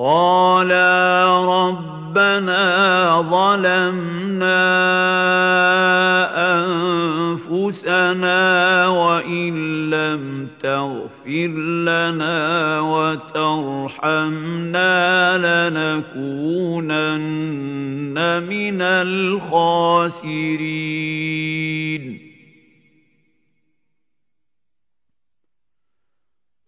قَالَا رَبَّنَا ظَلَمْنَا أَنفُسَنَا وَإِن لَّمْ تَغْفِرْ لَنَا وَتَرْحَمْنَا لَنَكُونَنَّ مِنَ الْخَاسِرِينَ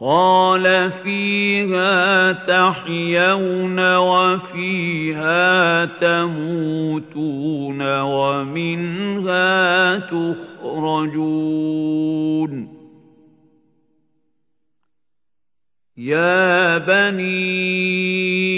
قَالَ فِيهَا تَحْيَوْنَ وَفِيهَا تَمُوتُونَ وَمِنْهَا تُخْرَجُونَ يَا بَنِي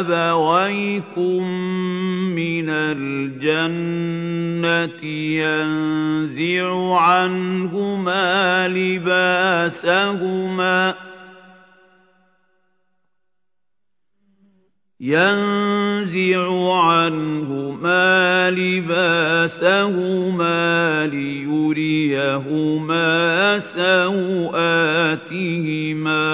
أَبَوَيْكُم مِّنَ الْجَنَّةِ يَنزِعُ عَنْهُمَا لِبَاسَهُمَا يَنزِعُ عَنْهُمَا لِبَاسَهُمَا لِيُرِيَهُمَا سَوْآتِهِمَا ۗ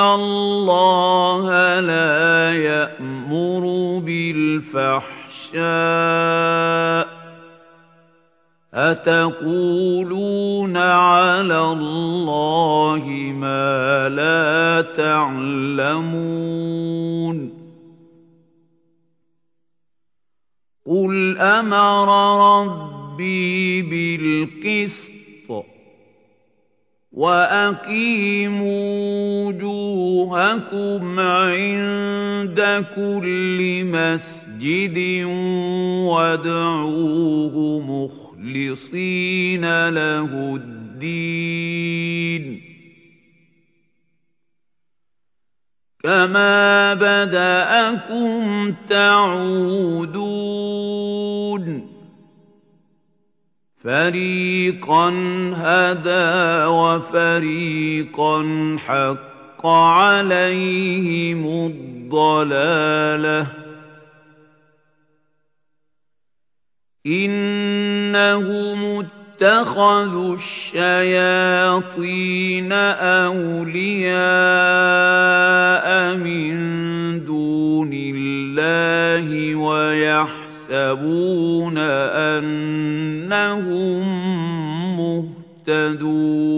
اللَّهَ لَا يَأْمُرُ بِالْفَحْشَاءِ أَتَقُولُونَ عَلَى اللَّهِ مَا لَا تَعْلَمُونَ قُلْ أَمَرَ رَبِّي بِالْقِسْطِ وَأَقِيمُوا وُجُوهَكُمْ عِندَ كُلِّ مَسْجِدٍ وَادْعُوهُ مُخْلِصِينَ لَهُ الدِّينَ كَمَا بَدَأَكُمْ تَعُودُونَ فَرِيقًا هَدَىٰ وَفَرِيقًا حَقَّ عَلَيْهِمُ الضَّلَالَةُ ۗ. إِنَّهُمُ اتَّخَذُوا الشَّيَاطِينَ أَوْلِيَاءَ مِن دُونِ اللَّهِ وَيَحْسَبُونَ أَنَّهُم مُّهْتَدُونَ